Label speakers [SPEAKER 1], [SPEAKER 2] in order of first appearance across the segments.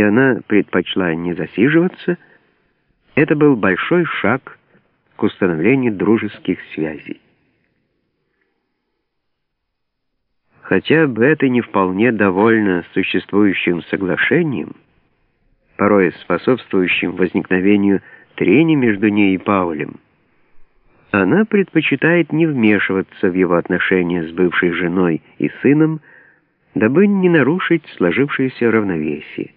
[SPEAKER 1] и она предпочла не засиживаться, это был большой шаг к установлению дружеских связей. Хотя бы это не вполне довольно существующим соглашением, порой способствующим возникновению трений между ней и Паулем, она предпочитает не вмешиваться в его отношения с бывшей женой и сыном, дабы не нарушить сложившееся равновесие.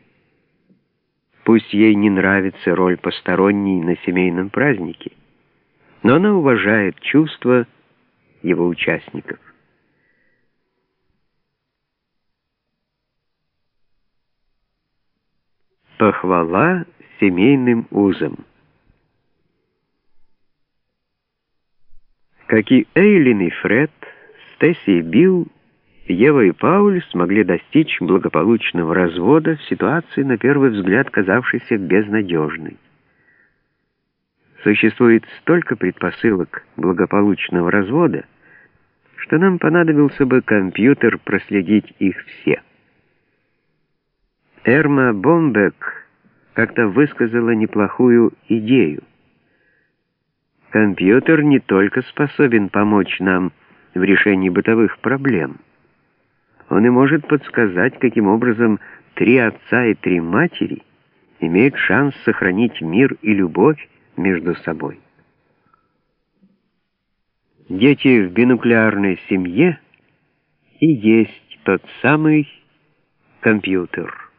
[SPEAKER 1] Пусть ей не нравится роль посторонней на семейном празднике, но она уважает чувства его участников. Похвала семейным узам. Как и Эйлин и Фред, Стесси и Билл, Ева и Пауль смогли достичь благополучного развода в ситуации, на первый взгляд, казавшейся безнадежной. Существует столько предпосылок благополучного развода, что нам понадобился бы компьютер проследить их все. Эрма Бомбек как-то высказала неплохую идею. Компьютер не только способен помочь нам в решении бытовых проблем. Он и может подсказать, каким образом три отца и три матери имеют шанс сохранить мир и любовь между собой. Дети в бинуклеарной семье и есть тот самый компьютер.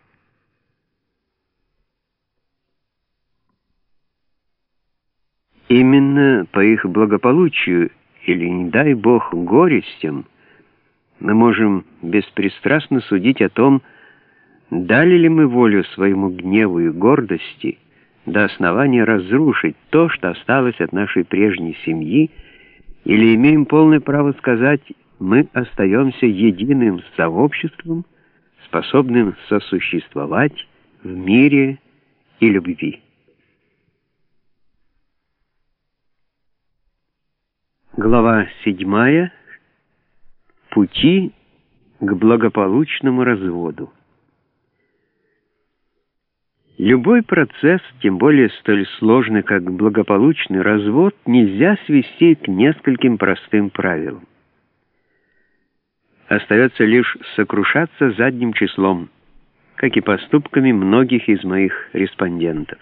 [SPEAKER 1] Именно по их благополучию или, не дай бог, горестям мы можем беспристрастно судить о том, дали ли мы волю своему гневу и гордости до основания разрушить то, что осталось от нашей прежней семьи, или имеем полное право сказать, мы остаемся единым сообществом, способным сосуществовать в мире и любви. Глава 7. Пути к благополучному разводу. Любой процесс, тем более столь сложный, как благополучный развод, нельзя свести к нескольким простым правилам. Остается лишь сокрушаться задним числом, как и поступками многих из моих респондентов.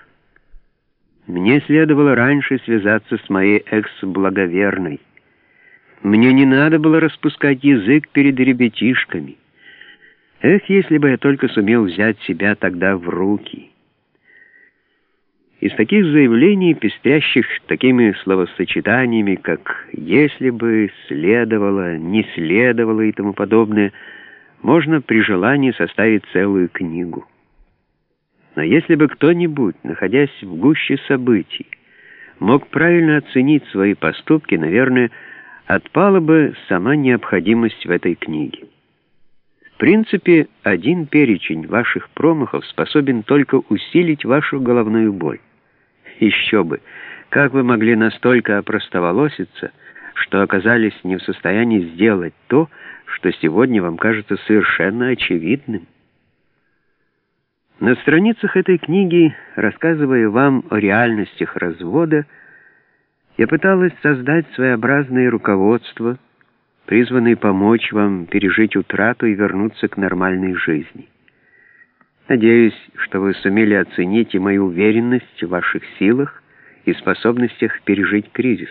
[SPEAKER 1] Мне следовало раньше связаться с моей экс-благоверной. Мне не надо было распускать язык перед ребятишками. Эх, если бы я только сумел взять себя тогда в руки. Из таких заявлений, пестрящих такими словосочетаниями, как «если бы», «следовало», «не следовало» и тому подобное, можно при желании составить целую книгу. Но если бы кто-нибудь, находясь в гуще событий, мог правильно оценить свои поступки, наверное, отпала бы сама необходимость в этой книге. В принципе, один перечень ваших промахов способен только усилить вашу головную боль. Еще бы, как вы могли настолько опростоволоситься, что оказались не в состоянии сделать то, что сегодня вам кажется совершенно очевидным? На страницах этой книги, рассказывая вам о реальностях развода, я пыталась создать своеобразное руководство, призванное помочь вам пережить утрату и вернуться к нормальной жизни. Надеюсь, что вы сумели оценить и мою уверенность в ваших силах и способностях пережить кризис.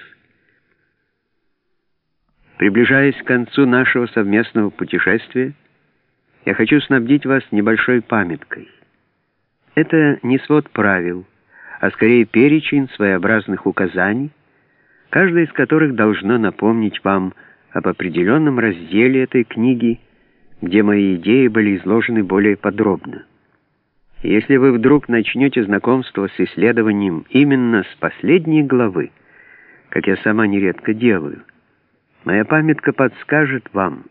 [SPEAKER 1] Приближаясь к концу нашего совместного путешествия, я хочу снабдить вас небольшой памяткой — это не свод правил, а скорее перечень своеобразных указаний, каждое из которых должно напомнить вам об определенном разделе этой книги, где мои идеи были изложены более подробно. Если вы вдруг начнете знакомство с исследованием именно с последней главы, как я сама нередко делаю, моя памятка подскажет вам,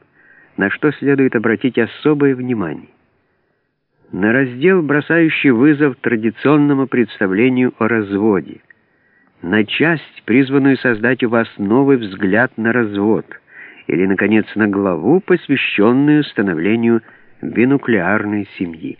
[SPEAKER 1] на что следует обратить особое внимание на раздел, бросающий вызов традиционному представлению о разводе, на часть, призванную создать у вас новый взгляд на развод, или, наконец, на главу, посвященную становлению бинуклеарной семьи.